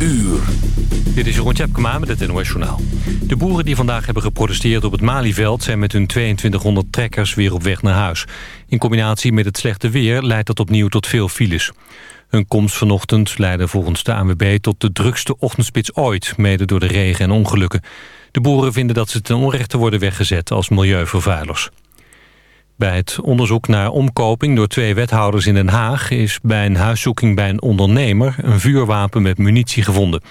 uur. Dit is Jeroen Tjepkema met het NOS Journaal. De boeren die vandaag hebben geprotesteerd op het Malieveld... zijn met hun 2200 trekkers weer op weg naar huis. In combinatie met het slechte weer leidt dat opnieuw tot veel files. Hun komst vanochtend leidde volgens de ANWB tot de drukste ochtendspits ooit... mede door de regen en ongelukken. De boeren vinden dat ze ten onrechte worden weggezet als milieuvervuilers. Bij het onderzoek naar omkoping door twee wethouders in Den Haag... is bij een huiszoeking bij een ondernemer een vuurwapen met munitie gevonden.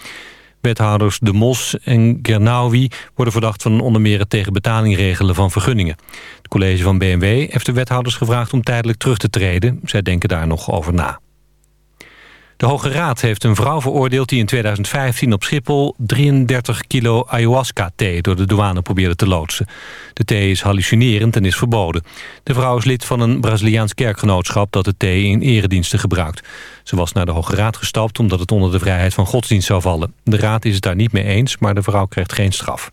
Wethouders De Mos en Gernawi worden verdacht van onder meer het tegen betaling regelen van vergunningen. Het college van BMW heeft de wethouders gevraagd om tijdelijk terug te treden. Zij denken daar nog over na. De Hoge Raad heeft een vrouw veroordeeld die in 2015 op Schiphol 33 kilo ayahuasca-thee door de douane probeerde te loodsen. De thee is hallucinerend en is verboden. De vrouw is lid van een Braziliaans kerkgenootschap dat de thee in erediensten gebruikt. Ze was naar de Hoge Raad gestapt omdat het onder de vrijheid van godsdienst zou vallen. De raad is het daar niet mee eens, maar de vrouw krijgt geen straf.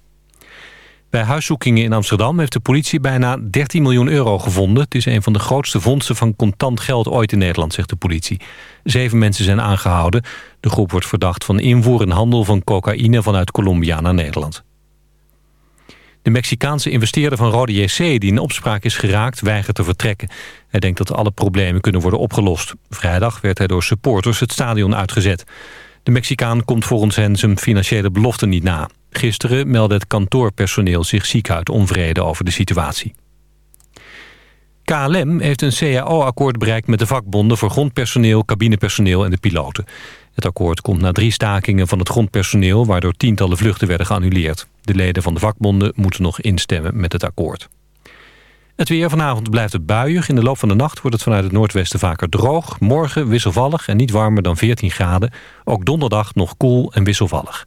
Bij huiszoekingen in Amsterdam heeft de politie bijna 13 miljoen euro gevonden. Het is een van de grootste vondsten van contant geld ooit in Nederland, zegt de politie. Zeven mensen zijn aangehouden. De groep wordt verdacht van invoer en handel van cocaïne vanuit Colombia naar Nederland. De Mexicaanse investeerder van Rode JC, die in opspraak is geraakt, weigert te vertrekken. Hij denkt dat alle problemen kunnen worden opgelost. Vrijdag werd hij door supporters het stadion uitgezet. De Mexicaan komt volgens hen zijn financiële beloften niet na. Gisteren meldde het kantoorpersoneel zich ziek uit onvrede over de situatie. KLM heeft een CAO-akkoord bereikt met de vakbonden voor grondpersoneel, cabinepersoneel en de piloten. Het akkoord komt na drie stakingen van het grondpersoneel... waardoor tientallen vluchten werden geannuleerd. De leden van de vakbonden moeten nog instemmen met het akkoord. Het weer vanavond blijft het buiig. In de loop van de nacht wordt het vanuit het noordwesten vaker droog. Morgen wisselvallig en niet warmer dan 14 graden. Ook donderdag nog koel en wisselvallig.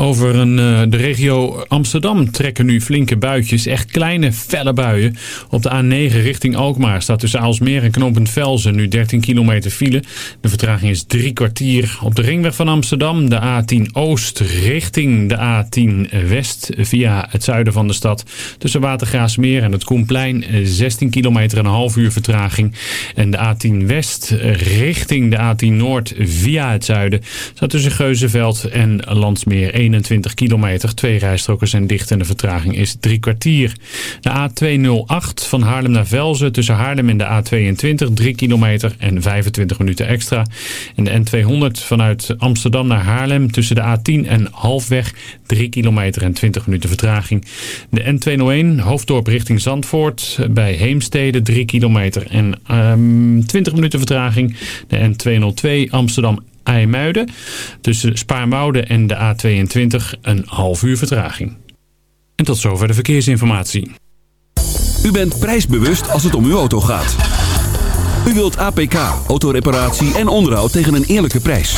Over een, uh, de regio Amsterdam trekken nu flinke buitjes. Echt kleine, felle buien. Op de A9 richting Alkmaar staat tussen Aalsmeer en Knoopend Velzen nu 13 kilometer file. De vertraging is drie kwartier. Op de ringweg van Amsterdam de A10 Oost richting de A10 West via het zuiden van de stad. Tussen Watergraasmeer en het Koenplein 16 kilometer en een half uur vertraging. En de A10 West richting de A10 Noord via het zuiden staat tussen Geuzenveld en Landsmeer 1 21 kilometer. Twee rijstroken zijn dicht en de vertraging is drie kwartier. De A208 van Haarlem naar Velzen tussen Haarlem en de A22 3 kilometer en 25 minuten extra. En de N200 vanuit Amsterdam naar Haarlem tussen de A10 en Halfweg 3 kilometer en 20 minuten vertraging. De N201 hoofddorp richting Zandvoort bij Heemstede 3 kilometer en um, ehm, 20 minuten vertraging. De N202 Amsterdam IJmuiden. Tussen Spaarmoude en de A22 een half uur vertraging. En tot zover de verkeersinformatie. U bent prijsbewust als het om uw auto gaat. U wilt APK, autoreparatie en onderhoud tegen een eerlijke prijs.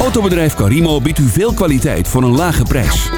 Autobedrijf Carimo biedt u veel kwaliteit voor een lage prijs.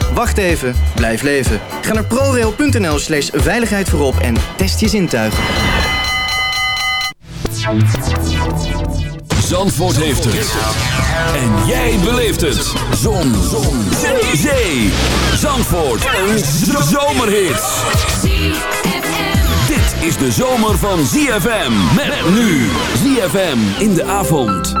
Wacht even, blijf leven. Ga naar prorail.nl slash veiligheid voorop en test je zintuigen. Zandvoort heeft het. En jij beleeft het. Zon. Zon. Zee. Zee. Zandvoort. Een zomerhit. Dit is de zomer van ZFM. Met nu. ZFM. ZFM in de avond.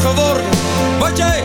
geworden wat jij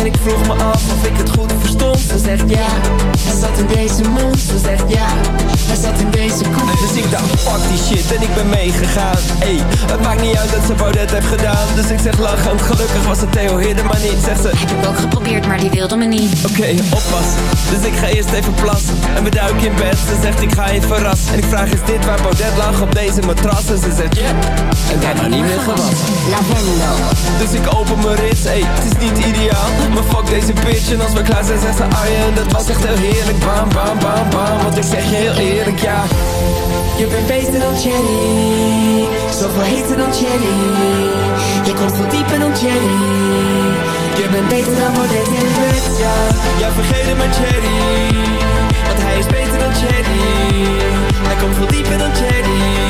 En ik vroeg me af of ik het goed verstond. Ze zegt ja, hij zat in deze mond. Ze zegt ja, hij zat in deze kont Dus ik dacht fuck die shit en ik ben meegegaan. Ey, het maakt niet uit dat ze Baudet heeft gedaan. Dus ik zeg lachend, gelukkig was het Theo Hidden maar niet Zegt ze, Heb ik ook geprobeerd maar die wilde me niet. Oké, oppassen Dus ik ga eerst even plassen En we duiken in bed, ze zegt ik ga je verrassen En ik vraag is dit waar Baudet lag op deze matras? En ze zegt ja, en daarna niet meer gewassen Lavendel. Dus ik open mijn rits, ey, het is niet ideaal Maar fuck deze bitch en als we klaar zijn zegt ze Arjen Dat was echt heel heerlijk, bam bam bam bam Want ik zeg je heel eerlijk, ja. Je bent beter dan Jenny Zoveel heter dan Jenny. Je komt veel dieper dan Jenny. Je bent beter dan Baudet in bed, ja. Ja, vergeet het maar Jenny Want hij is beter dan Jenny. Hij komt veel dieper dan Jenny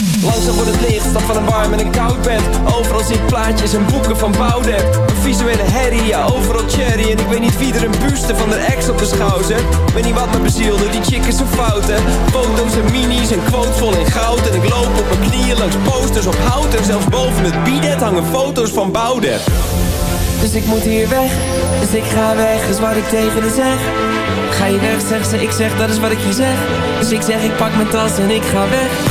Langzaam wordt het licht, stap van een bar met een koud bed. Overal zie plaatjes en boeken van Boudewijn Een visuele herrie, ja overal cherry. En ik weet niet wie er een buste van de ex op de schouw zet Weet niet wat me bezielde, die chick is zo fout Foto's en minis en quotes vol in goud. En ik loop op mijn knieën langs posters op hout. En zelfs boven het bidet hangen foto's van Boudewijn dus ik moet hier weg, dus ik ga weg, is wat ik tegen haar zeg. Ga je weg, zegt ze, ik zeg, dat is wat ik je zeg. Dus ik zeg, ik pak mijn tas en ik ga weg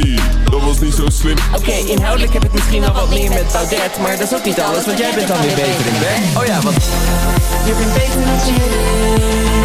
hey, dat was niet zo slim. Oké, inhoudelijk heb ik misschien wel wat meer met Baudet Maar dat is ook niet alles, want jij bent dan weer beter in bed Oh ja, want Je bent beter dan Jenny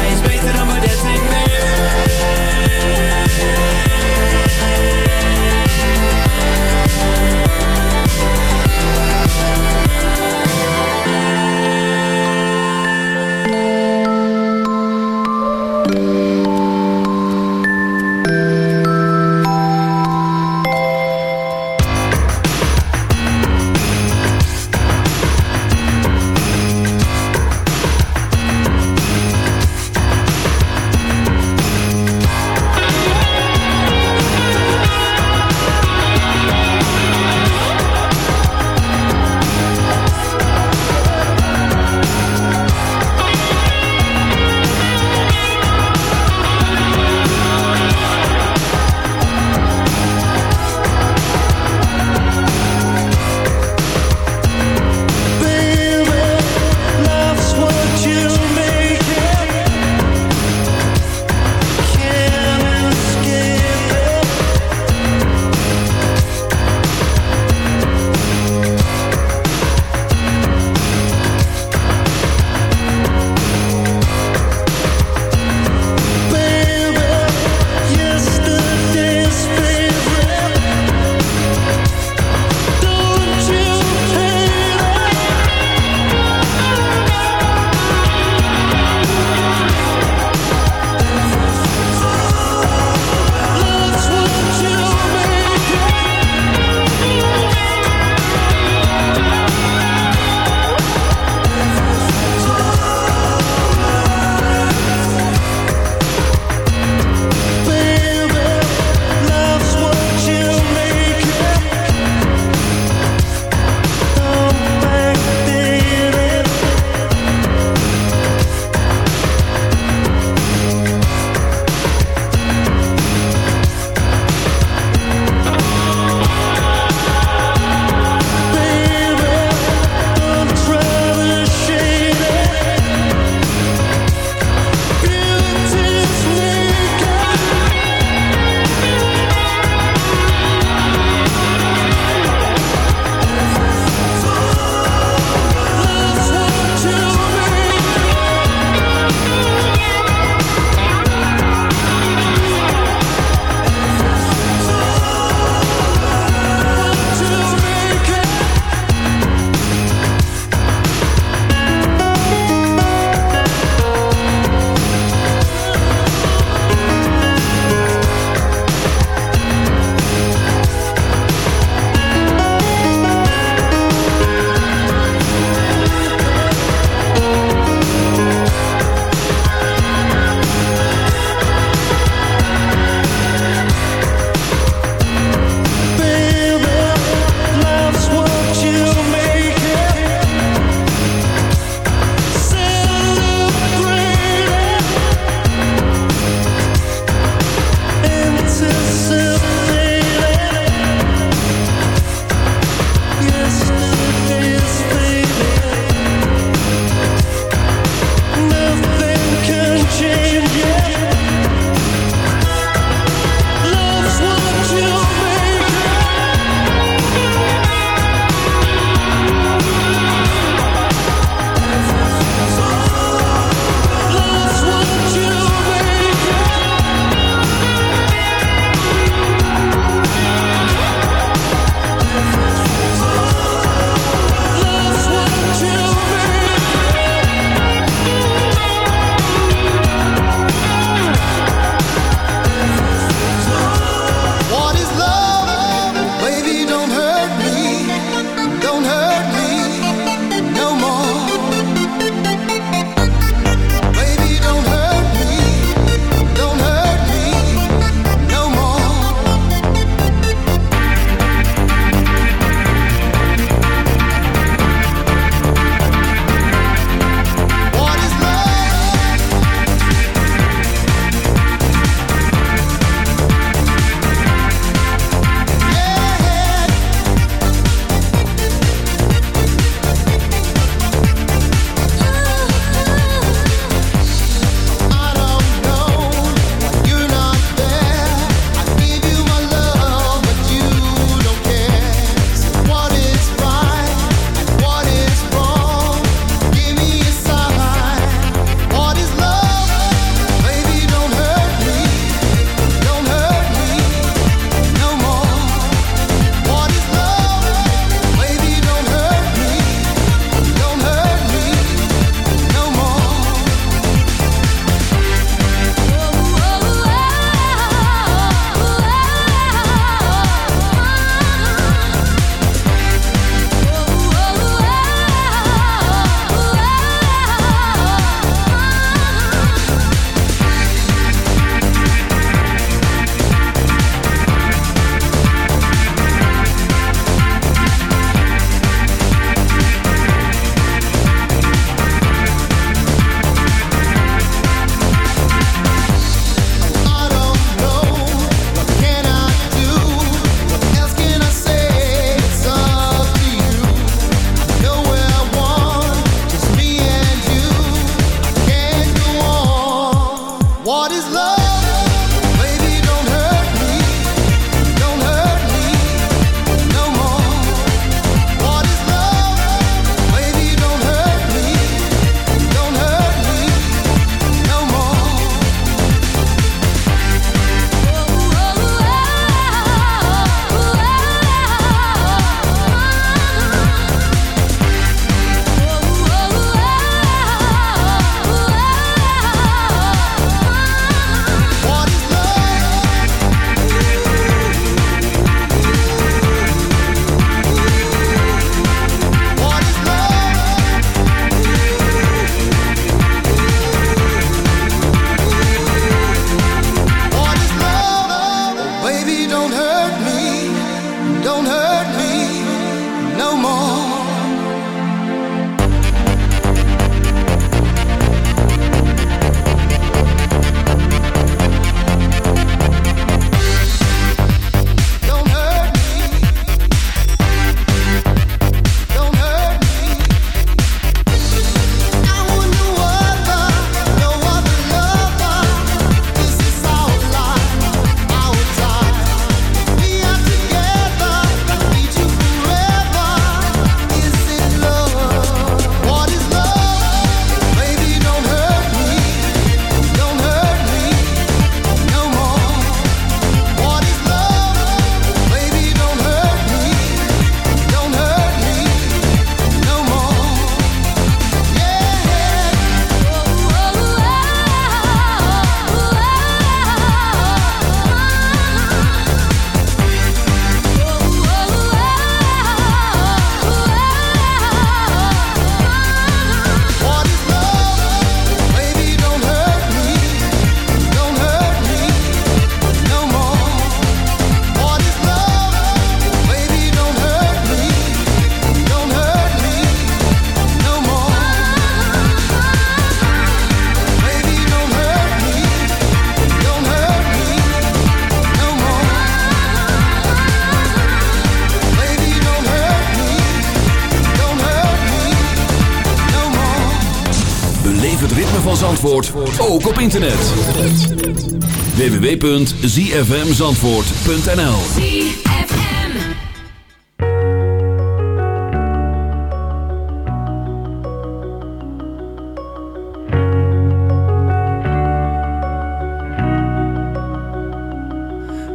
Hij is beter dan in bed ook op internet. www.zfmzandvoort.nl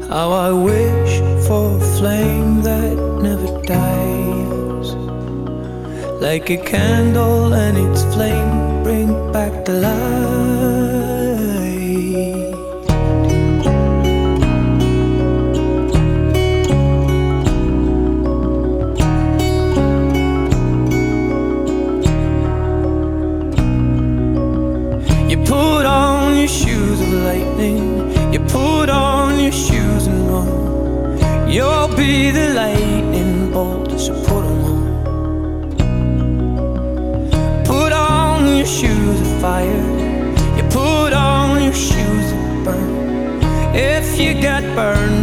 How I wish for a flame that never dies Like a candle and its flame back to light. You put on your shoes of lightning, you put on your shoes and run. You'll be the light. burn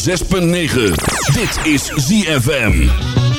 106.9. Dit is ZFM.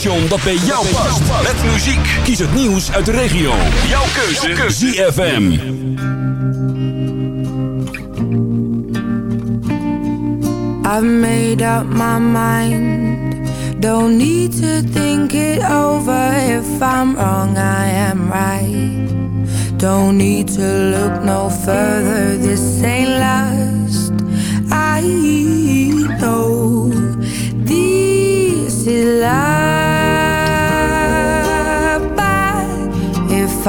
Radiostation dat bij jou past. Met muziek. Kies het nieuws uit de regio. Jouw keuze. ZFM. I've made up my mind. Don't need to think it over. If I'm wrong, I am right. Don't need to look no further. This ain't last. I know this is love.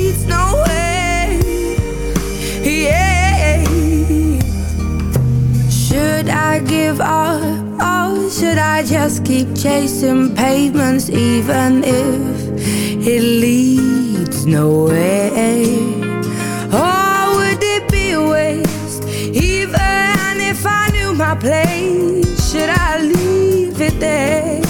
leads nowhere? Yeah. Should I give up, or should I just keep chasing pavements, even if it leads nowhere? Or would it be a waste, even if I knew my place? Should I leave it there?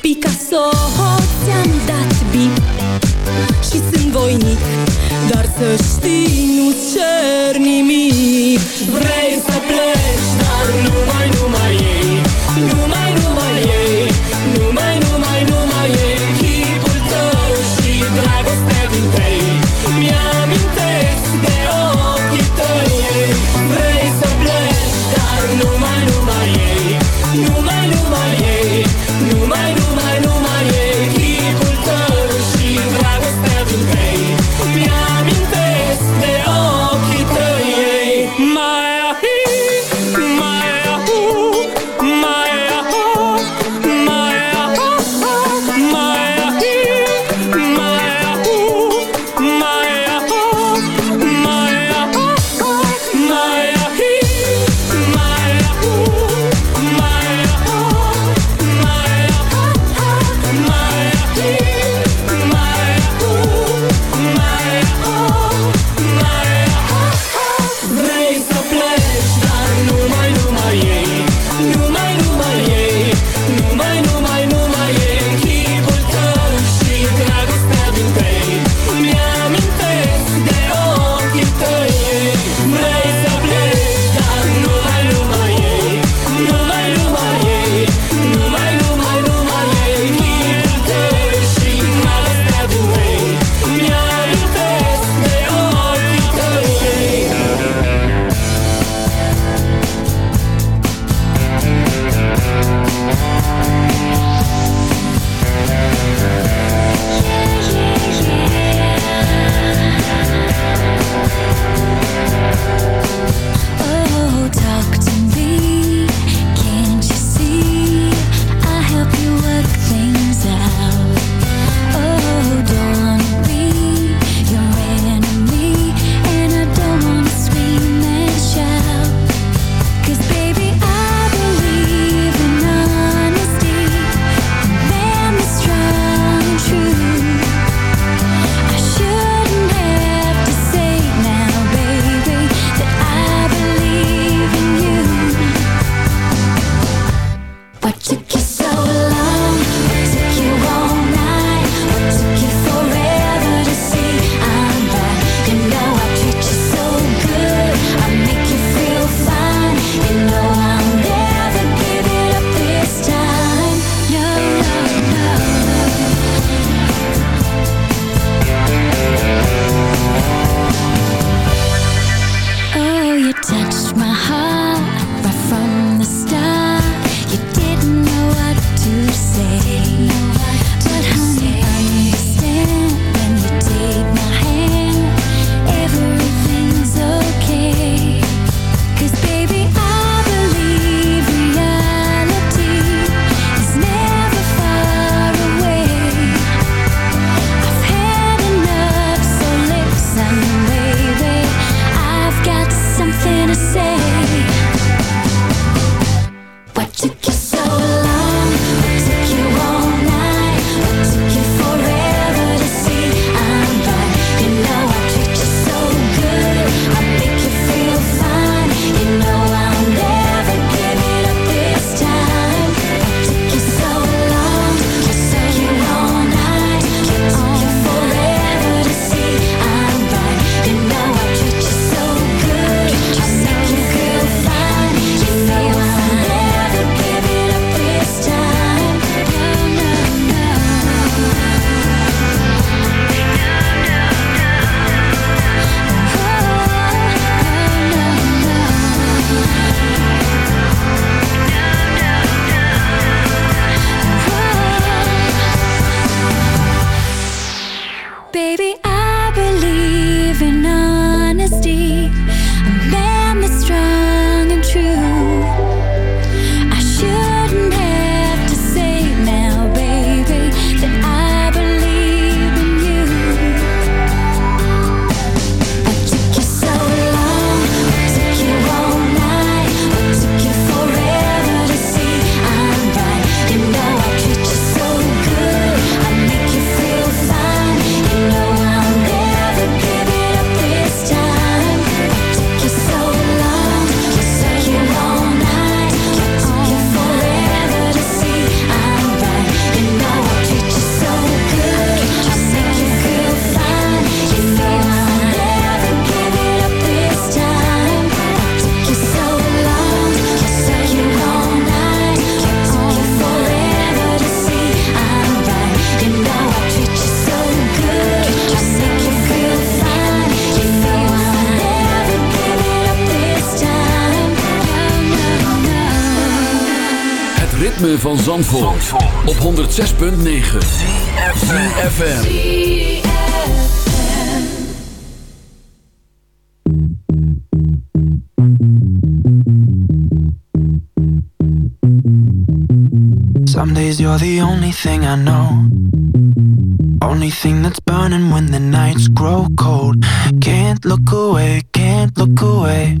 Picasso, ți-am dat bip Și sunt voinic Dar să știi, nu-ți cer nimic. Vrei să pleci, dar nu numai, numai ești 106.9 CFFM Some days you're the only thing I know. Only thing that's burning when the nights grow cold. Can't look away, can't look away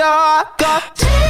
Got